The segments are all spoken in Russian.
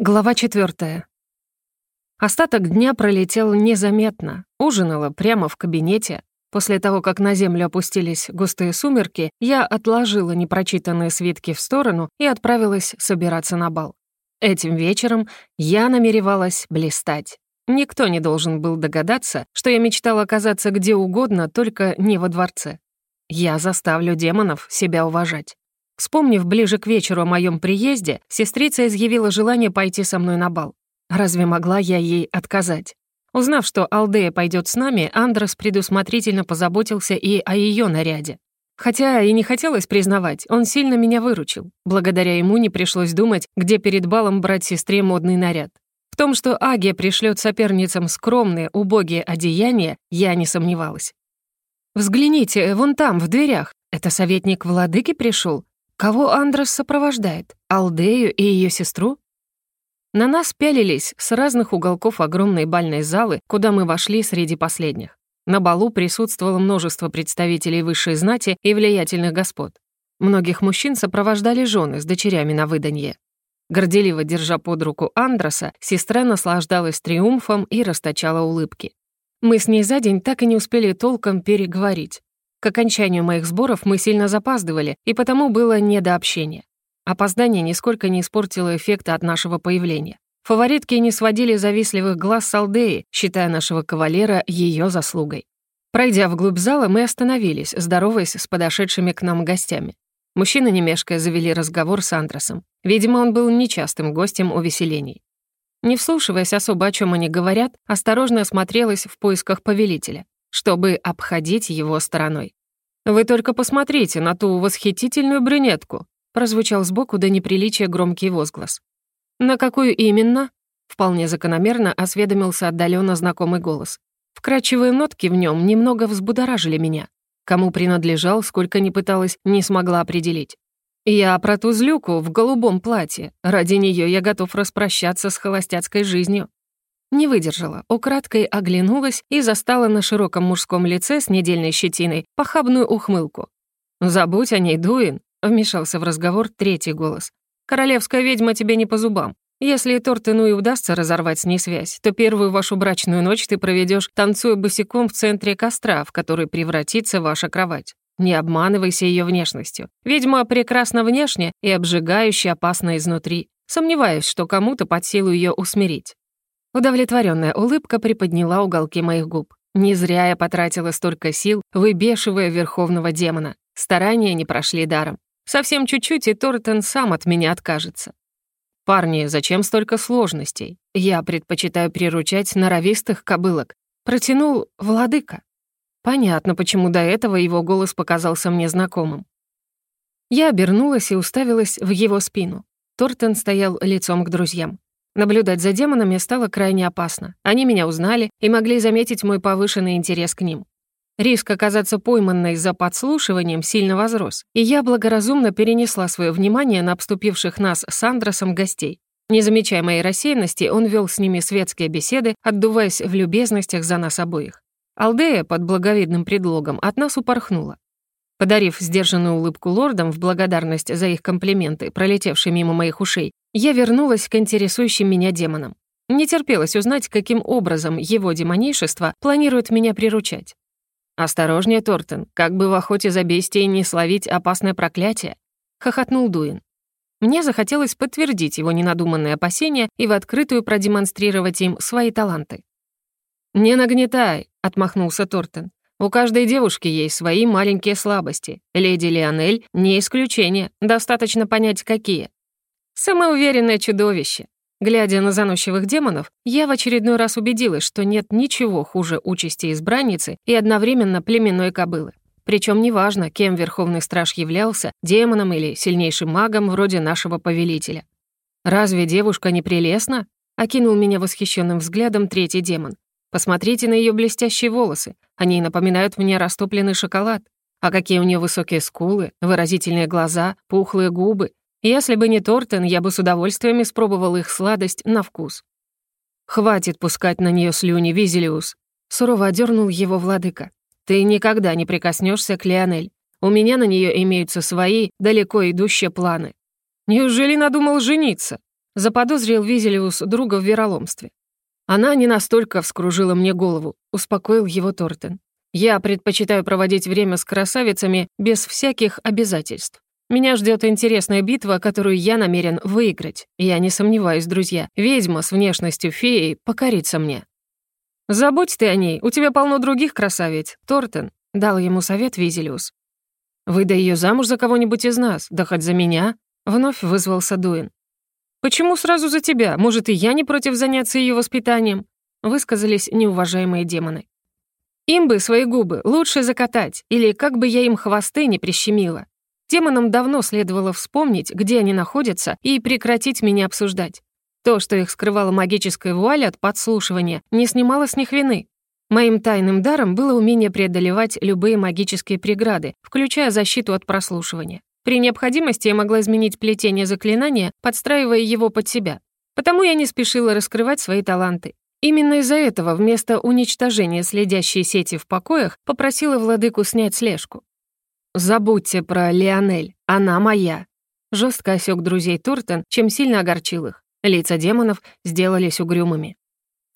Глава четвертая. Остаток дня пролетел незаметно. Ужинала прямо в кабинете. После того, как на землю опустились густые сумерки, я отложила непрочитанные свитки в сторону и отправилась собираться на бал. Этим вечером я намеревалась блистать. Никто не должен был догадаться, что я мечтала оказаться где угодно, только не во дворце. Я заставлю демонов себя уважать. Вспомнив ближе к вечеру о моем приезде, сестрица изъявила желание пойти со мной на бал. Разве могла я ей отказать? Узнав, что Алдея пойдет с нами, Андрос предусмотрительно позаботился и о ее наряде. Хотя и не хотелось признавать, он сильно меня выручил. Благодаря ему не пришлось думать, где перед балом брать сестре модный наряд. В том, что Агия пришлет соперницам скромные, убогие одеяния, я не сомневалась. «Взгляните, вон там, в дверях. Это советник владыки пришел. Кого Андрос сопровождает? Алдею и ее сестру? На нас пялились с разных уголков огромной бальной залы, куда мы вошли среди последних. На балу присутствовало множество представителей высшей знати и влиятельных господ. Многих мужчин сопровождали жены с дочерями на выданье. Горделиво держа под руку Андроса, сестра наслаждалась триумфом и расточала улыбки. Мы с ней за день так и не успели толком переговорить. К окончанию моих сборов мы сильно запаздывали, и потому было не до общения. Опоздание нисколько не испортило эффекта от нашего появления. Фаворитки не сводили завистливых глаз с Алдеи, считая нашего кавалера ее заслугой. Пройдя вглубь зала, мы остановились, здороваясь с подошедшими к нам гостями. Мужчины, не мешкая, завели разговор с Андросом. Видимо, он был нечастым гостем увеселений. Не вслушиваясь особо, о чем они говорят, осторожно осмотрелась в поисках повелителя чтобы обходить его стороной. «Вы только посмотрите на ту восхитительную брюнетку», прозвучал сбоку до неприличия громкий возглас. «На какую именно?» Вполне закономерно осведомился отдаленно знакомый голос. Вкрадчивые нотки в нем немного взбудоражили меня. Кому принадлежал, сколько ни пыталась, не смогла определить. Я про ту злюку в голубом платье. Ради нее я готов распрощаться с холостяцкой жизнью. Не выдержала, украдкой оглянулась и застала на широком мужском лице с недельной щетиной похабную ухмылку. «Забудь о ней, Дуин», — вмешался в разговор третий голос. «Королевская ведьма тебе не по зубам. Если Тортену и удастся разорвать с ней связь, то первую вашу брачную ночь ты проведешь, танцуя босиком в центре костра, в который превратится ваша кровать. Не обманывайся ее внешностью. Ведьма прекрасна внешне и обжигающе опасна изнутри. Сомневаюсь, что кому-то под силу ее усмирить. Удовлетворенная улыбка приподняла уголки моих губ. Не зря я потратила столько сил, выбешивая верховного демона. Старания не прошли даром. Совсем чуть-чуть, и Тортен сам от меня откажется. «Парни, зачем столько сложностей? Я предпочитаю приручать норовистых кобылок», — протянул владыка. Понятно, почему до этого его голос показался мне знакомым. Я обернулась и уставилась в его спину. Тортен стоял лицом к друзьям. Наблюдать за демонами стало крайне опасно. Они меня узнали и могли заметить мой повышенный интерес к ним. Риск оказаться пойманной за подслушиванием сильно возрос, и я благоразумно перенесла свое внимание на обступивших нас с Андросом гостей. Не замечая моей рассеянности, он вел с ними светские беседы, отдуваясь в любезностях за нас обоих. Алдея под благовидным предлогом от нас упорхнула. Подарив сдержанную улыбку лордам в благодарность за их комплименты, пролетевшие мимо моих ушей, я вернулась к интересующим меня демонам. Не терпелось узнать, каким образом его демонейшество планирует меня приручать. «Осторожнее, Тортен, как бы в охоте за бестией не словить опасное проклятие», — хохотнул Дуин. Мне захотелось подтвердить его ненадуманные опасения и в открытую продемонстрировать им свои таланты. «Не нагнетай», — отмахнулся Тортен. «У каждой девушки есть свои маленькие слабости. Леди Лионель — не исключение, достаточно понять, какие. Самоуверенное чудовище. Глядя на заносчивых демонов, я в очередной раз убедилась, что нет ничего хуже участи избранницы и одновременно племенной кобылы. Причем неважно, кем Верховный Страж являлся, демоном или сильнейшим магом вроде нашего повелителя. «Разве девушка не прелестна?» — окинул меня восхищенным взглядом третий демон. «Посмотрите на ее блестящие волосы. Они напоминают мне растопленный шоколад. А какие у нее высокие скулы, выразительные глаза, пухлые губы если бы не Тортен, я бы с удовольствием испробовал их сладость на вкус. «Хватит пускать на нее слюни, Визелиус», — сурово одернул его владыка. «Ты никогда не прикоснешься к Леонель. У меня на нее имеются свои, далеко идущие планы». «Неужели надумал жениться?» заподозрил Визелиус друга в вероломстве. Она не настолько вскружила мне голову, успокоил его Тортен. Я предпочитаю проводить время с красавицами без всяких обязательств. Меня ждет интересная битва, которую я намерен выиграть. Я не сомневаюсь, друзья, ведьма с внешностью феи покорится мне. «Забудь ты о ней, у тебя полно других красавиц, Тортен», — дал ему совет Визелиус. «Выдай ее замуж за кого-нибудь из нас, да хоть за меня», — вновь вызвался Дуин. «Почему сразу за тебя? Может, и я не против заняться ее воспитанием?» — высказались неуважаемые демоны. «Им бы свои губы лучше закатать, или как бы я им хвосты не прищемила. Демонам давно следовало вспомнить, где они находятся, и прекратить меня обсуждать. То, что их скрывала магическая вуаль от подслушивания, не снимало с них вины. Моим тайным даром было умение преодолевать любые магические преграды, включая защиту от прослушивания. При необходимости я могла изменить плетение заклинания, подстраивая его под себя. Потому я не спешила раскрывать свои таланты. Именно из-за этого вместо уничтожения следящей сети в покоях попросила владыку снять слежку. «Забудьте про Леонель, она моя», — жестко осек друзей Туртон, чем сильно огорчил их. Лица демонов сделались угрюмыми.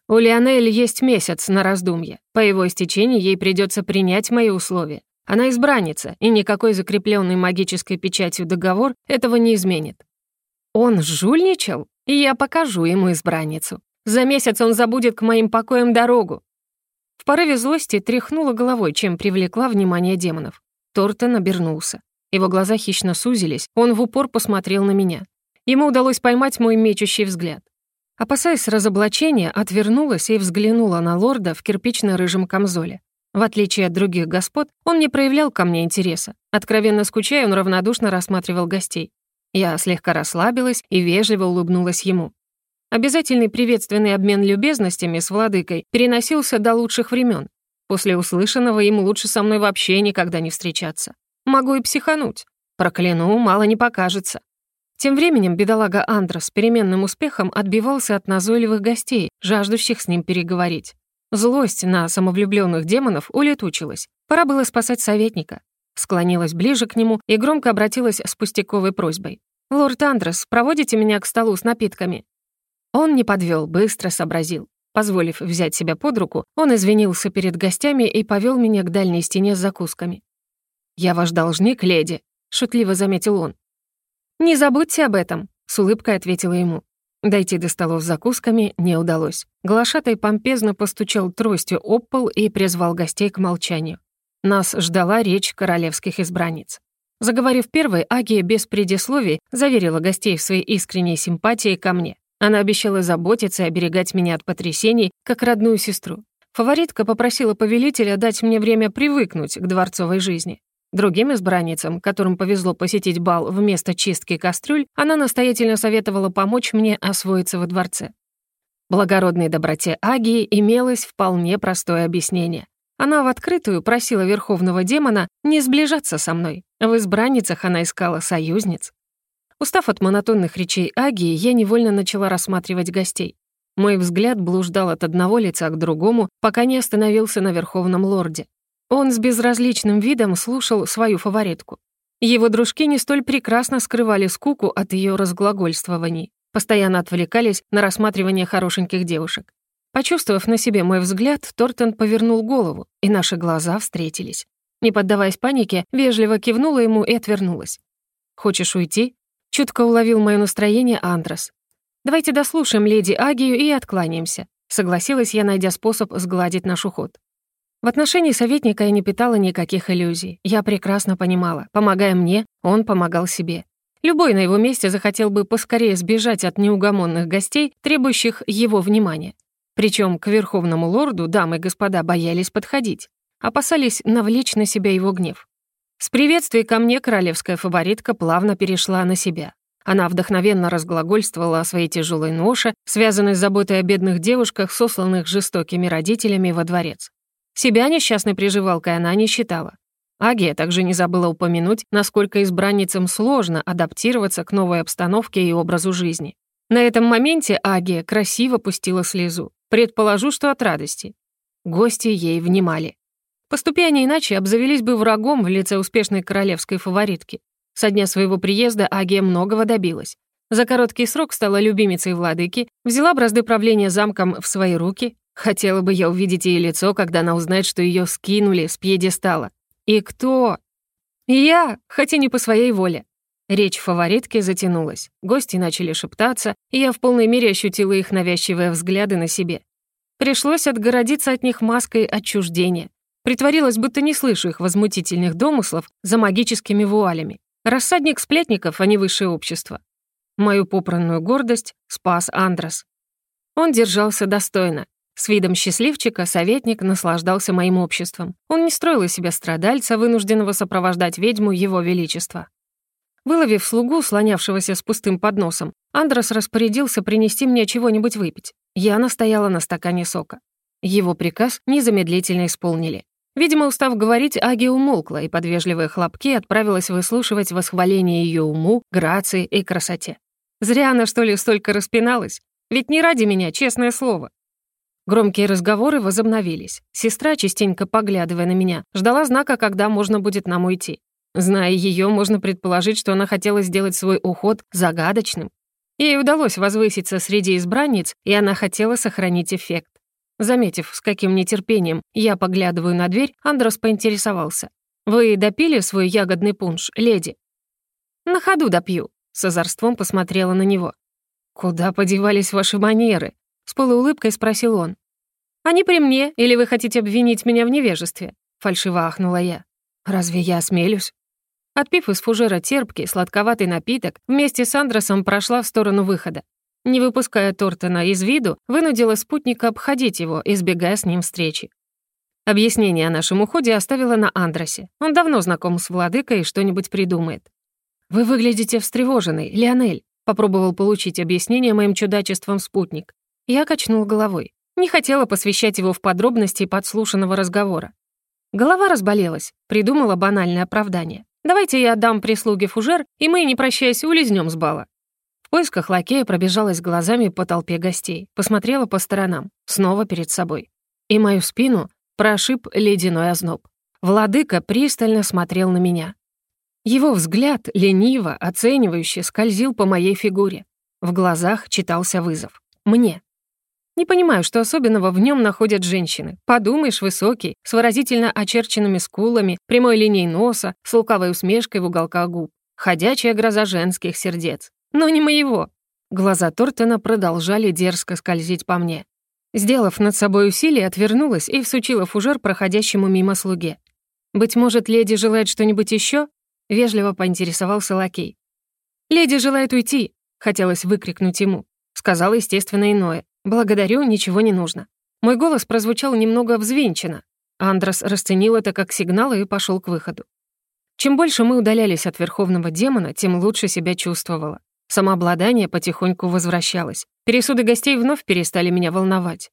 У Леонель есть месяц на раздумье. По его истечении ей придется принять мои условия. Она избранница, и никакой закрепленный магической печатью договор этого не изменит. Он жульничал, и я покажу ему избранницу. За месяц он забудет к моим покоям дорогу. В порыве злости тряхнула головой, чем привлекла внимание демонов. Тортон обернулся. Его глаза хищно сузились, он в упор посмотрел на меня. Ему удалось поймать мой мечущий взгляд. Опасаясь разоблачения, отвернулась и взглянула на лорда в кирпично-рыжем камзоле. В отличие от других господ, он не проявлял ко мне интереса. Откровенно скучая, он равнодушно рассматривал гостей. Я слегка расслабилась и вежливо улыбнулась ему. Обязательный приветственный обмен любезностями с владыкой переносился до лучших времен. После услышанного ему лучше со мной вообще никогда не встречаться. Могу и психануть. Прокляну, мало не покажется. Тем временем бедолага Андрос с переменным успехом отбивался от назойливых гостей, жаждущих с ним переговорить. Злость на самовлюбленных демонов улетучилась. Пора было спасать советника. Склонилась ближе к нему и громко обратилась с пустяковой просьбой. «Лорд Андрос, проводите меня к столу с напитками». Он не подвел, быстро сообразил. Позволив взять себя под руку, он извинился перед гостями и повел меня к дальней стене с закусками. «Я ваш должник, леди», — шутливо заметил он. «Не забудьте об этом», — с улыбкой ответила ему. Дойти до столов с закусками не удалось. Глашатай помпезно постучал тростью об пол и призвал гостей к молчанию. Нас ждала речь королевских избранниц. Заговорив первой, Агия без предисловий заверила гостей в своей искренней симпатии ко мне. Она обещала заботиться и оберегать меня от потрясений, как родную сестру. Фаворитка попросила повелителя дать мне время привыкнуть к дворцовой жизни. Другим избранницам, которым повезло посетить бал вместо чистки кастрюль, она настоятельно советовала помочь мне освоиться во дворце. Благородной доброте Агии имелось вполне простое объяснение. Она в открытую просила верховного демона не сближаться со мной. В избранницах она искала союзниц. Устав от монотонных речей Агии, я невольно начала рассматривать гостей. Мой взгляд блуждал от одного лица к другому, пока не остановился на верховном лорде. Он с безразличным видом слушал свою фаворитку. Его дружки не столь прекрасно скрывали скуку от ее разглагольствований, постоянно отвлекались на рассматривание хорошеньких девушек. Почувствовав на себе мой взгляд, Тортон повернул голову, и наши глаза встретились. Не поддаваясь панике, вежливо кивнула ему и отвернулась. «Хочешь уйти?» Чутко уловил мое настроение Андрос. «Давайте дослушаем леди Агию и откланяемся», согласилась я, найдя способ сгладить наш уход. В отношении советника я не питала никаких иллюзий. Я прекрасно понимала, помогая мне, он помогал себе. Любой на его месте захотел бы поскорее сбежать от неугомонных гостей, требующих его внимания. Причем к верховному лорду дамы и господа боялись подходить, опасались навлечь на себя его гнев. С приветствия ко мне королевская фаворитка плавно перешла на себя. Она вдохновенно разглагольствовала о своей тяжелой ноше, связанной с заботой о бедных девушках, сосланных жестокими родителями во дворец. Себя несчастной приживалкой она не считала. Агия также не забыла упомянуть, насколько избранницам сложно адаптироваться к новой обстановке и образу жизни. На этом моменте Агия красиво пустила слезу. Предположу, что от радости. Гости ей внимали. Поступи они иначе, обзавелись бы врагом в лице успешной королевской фаворитки. Со дня своего приезда Агия многого добилась. За короткий срок стала любимицей владыки, взяла бразды правления замком в свои руки. Хотела бы я увидеть ее лицо, когда она узнает, что ее скинули с пьедестала. И кто? Я, хотя не по своей воле. Речь фаворитки затянулась. Гости начали шептаться, и я в полной мере ощутила их навязчивые взгляды на себе. Пришлось отгородиться от них маской отчуждения. Притворилась, будто не слышу их возмутительных домыслов за магическими вуалями. Рассадник сплетников, а не высшее общество. Мою попранную гордость спас Андрос. Он держался достойно. С видом счастливчика советник наслаждался моим обществом. Он не строил из себя страдальца, вынужденного сопровождать ведьму его величества. Выловив слугу, слонявшегося с пустым подносом, Андрос распорядился принести мне чего-нибудь выпить. Я настояла на стакане сока. Его приказ незамедлительно исполнили. Видимо, устав говорить, Аги умолкла и под вежливые хлопки отправилась выслушивать восхваление ее уму, грации и красоте. Зря она, что ли, столько распиналась? Ведь не ради меня, честное слово. Громкие разговоры возобновились. Сестра, частенько поглядывая на меня, ждала знака, когда можно будет нам уйти. Зная ее, можно предположить, что она хотела сделать свой уход загадочным. Ей удалось возвыситься среди избранниц, и она хотела сохранить эффект. Заметив, с каким нетерпением я поглядываю на дверь, Андрос поинтересовался. «Вы допили свой ягодный пунш, леди?» «На ходу допью», — с озорством посмотрела на него. «Куда подевались ваши манеры?» — с полуулыбкой спросил он. «Они при мне, или вы хотите обвинить меня в невежестве?» — фальшиво ахнула я. «Разве я осмелюсь?» Отпив из фужера терпкий, сладковатый напиток, вместе с Андросом прошла в сторону выхода. Не выпуская Тортона из виду, вынудила спутника обходить его, избегая с ним встречи. Объяснение о нашем уходе оставила на Андросе. Он давно знаком с владыкой и что-нибудь придумает. «Вы выглядите встревоженной, Леонель», попробовал получить объяснение моим чудачеством спутник. Я качнул головой. Не хотела посвящать его в подробности подслушанного разговора. Голова разболелась, придумала банальное оправдание. Давайте я отдам прислуге фужер, и мы, не прощаясь, улизнем с бала». В поисках лакея пробежалась глазами по толпе гостей, посмотрела по сторонам, снова перед собой. И мою спину прошиб ледяной озноб. Владыка пристально смотрел на меня. Его взгляд, лениво, оценивающе, скользил по моей фигуре. В глазах читался вызов. Мне. Не понимаю, что особенного в нем находят женщины. Подумаешь, высокий, с выразительно очерченными скулами, прямой линией носа, с лукавой усмешкой в уголках губ. Ходячая гроза женских сердец. Но не моего. Глаза Тортона продолжали дерзко скользить по мне. Сделав над собой усилие, отвернулась и всучила фужер проходящему мимо слуге. «Быть может, леди желает что-нибудь еще? вежливо поинтересовался лакей. «Леди желает уйти», — хотелось выкрикнуть ему. Сказал, естественно, иное. «Благодарю, ничего не нужно». Мой голос прозвучал немного взвинченно. Андрос расценил это как сигнал и пошел к выходу. Чем больше мы удалялись от верховного демона, тем лучше себя чувствовала. Самообладание потихоньку возвращалось. Пересуды гостей вновь перестали меня волновать.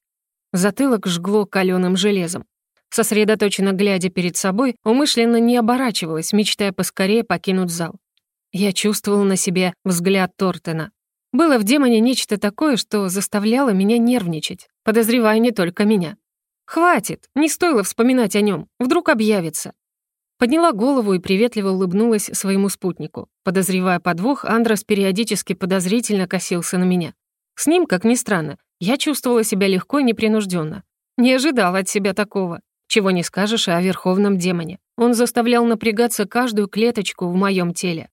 Затылок жгло каленым железом. Сосредоточенно глядя перед собой, умышленно не оборачивалась, мечтая поскорее покинуть зал. Я чувствовала на себе взгляд Тортена. Было в демоне нечто такое, что заставляло меня нервничать, подозревая не только меня. «Хватит, не стоило вспоминать о нем, вдруг объявится». Подняла голову и приветливо улыбнулась своему спутнику. Подозревая подвох, Андрос периодически подозрительно косился на меня. С ним, как ни странно, я чувствовала себя легко и непринужденно. Не ожидала от себя такого. Чего не скажешь о верховном демоне. Он заставлял напрягаться каждую клеточку в моем теле.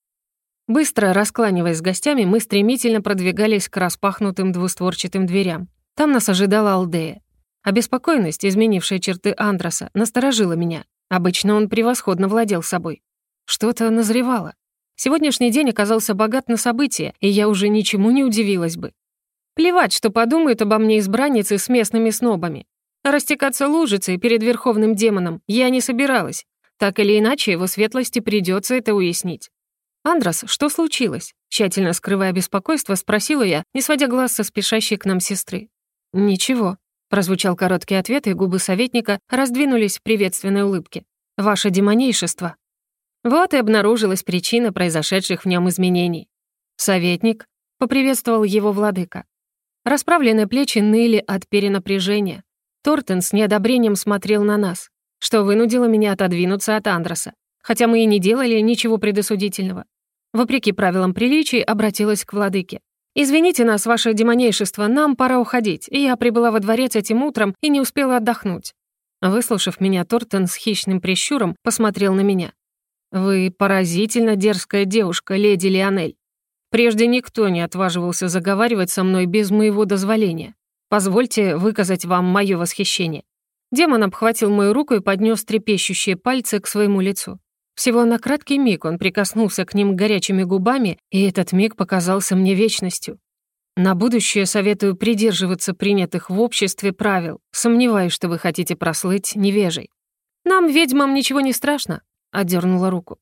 Быстро раскланиваясь с гостями, мы стремительно продвигались к распахнутым двустворчатым дверям. Там нас ожидала Алдея. Обеспокоенность, изменившая черты Андроса, насторожила меня. Обычно он превосходно владел собой. Что-то назревало. Сегодняшний день оказался богат на события, и я уже ничему не удивилась бы. Плевать, что подумают обо мне избранницы с местными снобами. Растекаться лужицей перед верховным демоном я не собиралась. Так или иначе, его светлости придется это уяснить. «Андрос, что случилось?» Тщательно скрывая беспокойство, спросила я, не сводя глаз со спешащей к нам сестры. «Ничего», — прозвучал короткий ответ, и губы советника раздвинулись в приветственной улыбке. «Ваше демонейшество». Вот и обнаружилась причина произошедших в нем изменений. «Советник», — поприветствовал его владыка. Расправленные плечи ныли от перенапряжения. Тортен с неодобрением смотрел на нас, что вынудило меня отодвинуться от Андроса хотя мы и не делали ничего предосудительного. Вопреки правилам приличий, обратилась к владыке. «Извините нас, ваше демонейшество, нам пора уходить. Я прибыла во дворец этим утром и не успела отдохнуть». Выслушав меня, Тортон с хищным прищуром посмотрел на меня. «Вы поразительно дерзкая девушка, леди Лионель. Прежде никто не отваживался заговаривать со мной без моего дозволения. Позвольте выказать вам мое восхищение». Демон обхватил мою руку и поднес трепещущие пальцы к своему лицу. Всего на краткий миг он прикоснулся к ним горячими губами, и этот миг показался мне вечностью. На будущее советую придерживаться принятых в обществе правил. Сомневаюсь, что вы хотите прослыть невежей. Нам, ведьмам, ничего не страшно, отдернула руку.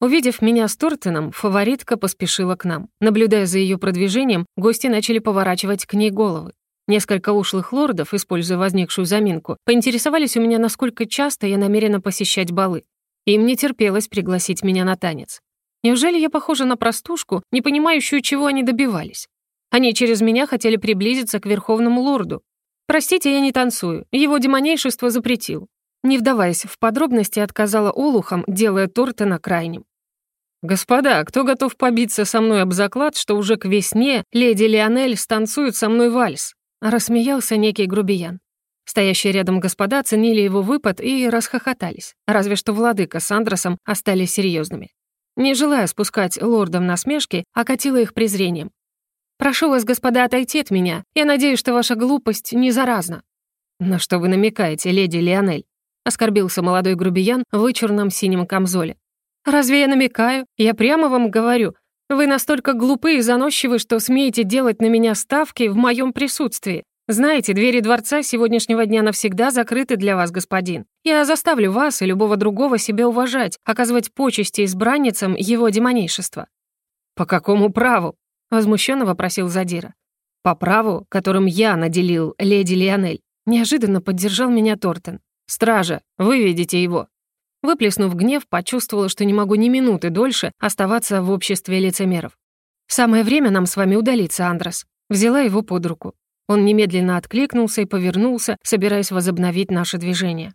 Увидев меня с Тортеном, фаворитка поспешила к нам. Наблюдая за ее продвижением, гости начали поворачивать к ней головы. Несколько ушлых лордов, используя возникшую заминку, поинтересовались у меня, насколько часто я намерена посещать балы. Им не терпелось пригласить меня на танец. Неужели я похожа на простушку, не понимающую, чего они добивались? Они через меня хотели приблизиться к верховному лорду. Простите, я не танцую, его демонейшество запретил. Не вдаваясь в подробности, отказала олухам, делая Тортона крайним. «Господа, кто готов побиться со мной об заклад, что уже к весне леди Лионель станцует со мной вальс?» Рассмеялся некий грубиян. Стоящие рядом господа ценили его выпад и расхохотались, разве что владыка с Андросом остались серьезными. Не желая спускать лордам насмешки, окатила их презрением. «Прошу вас, господа, отойти от меня. Я надеюсь, что ваша глупость не заразна». «На что вы намекаете, леди Лионель?» — оскорбился молодой грубиян в вычурном синем камзоле. «Разве я намекаю? Я прямо вам говорю. Вы настолько глупы и заносчивы, что смеете делать на меня ставки в моем присутствии. Знаете, двери дворца сегодняшнего дня навсегда закрыты для вас, господин. Я заставлю вас и любого другого себя уважать, оказывать почести избранницам его демонейшества». «По какому праву?» — возмущенно вопросил Задира. «По праву, которым я наделил леди Лионель». Неожиданно поддержал меня Тортен. «Стража, выведите его». Выплеснув гнев, почувствовала, что не могу ни минуты дольше оставаться в обществе лицемеров. «Самое время нам с вами удалиться, Андрос». Взяла его под руку. Он немедленно откликнулся и повернулся, собираясь возобновить наше движение.